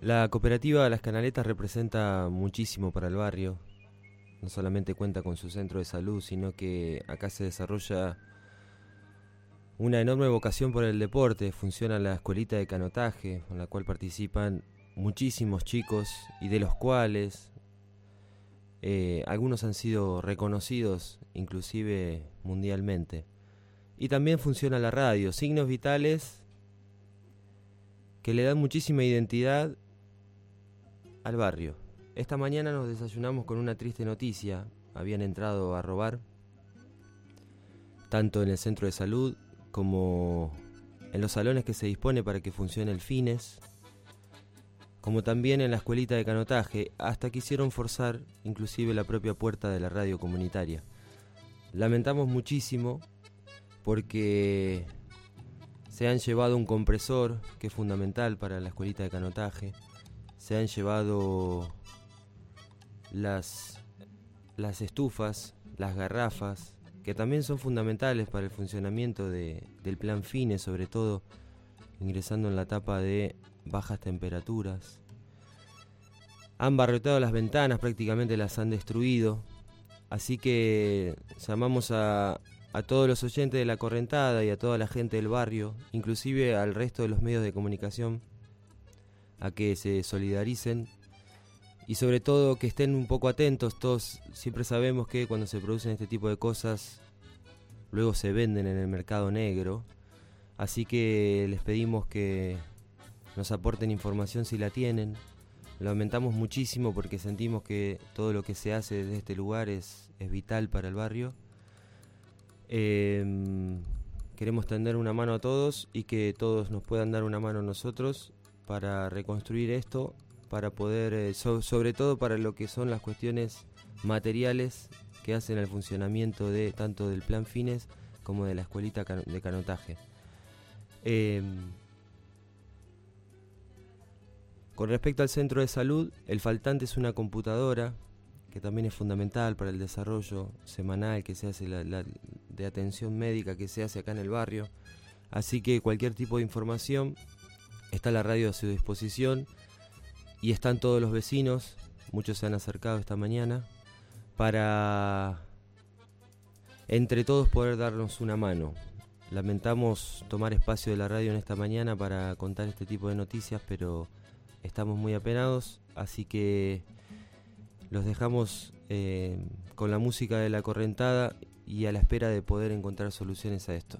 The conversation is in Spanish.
La cooperativa Las Canaletas representa muchísimo para el barrio. No solamente cuenta con su centro de salud, sino que acá se desarrolla una enorme vocación por el deporte. Funciona la escuelita de canotaje, con la cual participan muchísimos chicos y de los cuales eh, algunos han sido reconocidos inclusive mundialmente. Y también funciona la radio, signos vitales que le dan muchísima identidad al barrio. Esta mañana nos desayunamos con una triste noticia. Habían entrado a robar, tanto en el centro de salud como en los salones que se dispone para que funcione el fines, como también en la escuelita de canotaje, hasta quisieron forzar inclusive la propia puerta de la radio comunitaria. Lamentamos muchísimo porque se han llevado un compresor que es fundamental para la escuelita de canotaje, se han llevado las, las estufas, las garrafas, que también son fundamentales para el funcionamiento del plan FINE, sobre todo ingresando en la etapa de bajas temperaturas. Han barroteado las ventanas, prácticamente las han destruido. Así que llamamos a, a todos los oyentes de la correntada y a toda la gente del barrio, inclusive al resto de los medios de comunicación, a que se solidaricen y sobre todo que estén un poco atentos. Todos siempre sabemos que cuando se producen este tipo de cosas, luego se venden en el mercado negro. Así que les pedimos que nos aporten información si la tienen. Lo lamentamos muchísimo porque sentimos que todo lo que se hace desde este lugar es, es vital para el barrio. Em, queremos tender una mano a todos y que todos nos puedan dar una mano a nosotros para reconstruir esto, para poder, eh, sobre todo para lo que son las cuestiones materiales que hacen el funcionamiento de tanto del plan fines como de la escuelita de canotaje. Em, con respecto al centro de salud, el faltante es una computadora que también es fundamental para el desarrollo semanal que se hace de atención médica que se hace acá en el barrio. Así que cualquier tipo de información Está la radio a su disposición y están todos los vecinos, muchos se han acercado esta mañana, para entre todos poder darnos una mano. Lamentamos tomar espacio de la radio en esta mañana para contar este tipo de noticias, pero estamos muy apenados, así que los dejamos eh, con la música de la correntada y a la espera de poder encontrar soluciones a esto.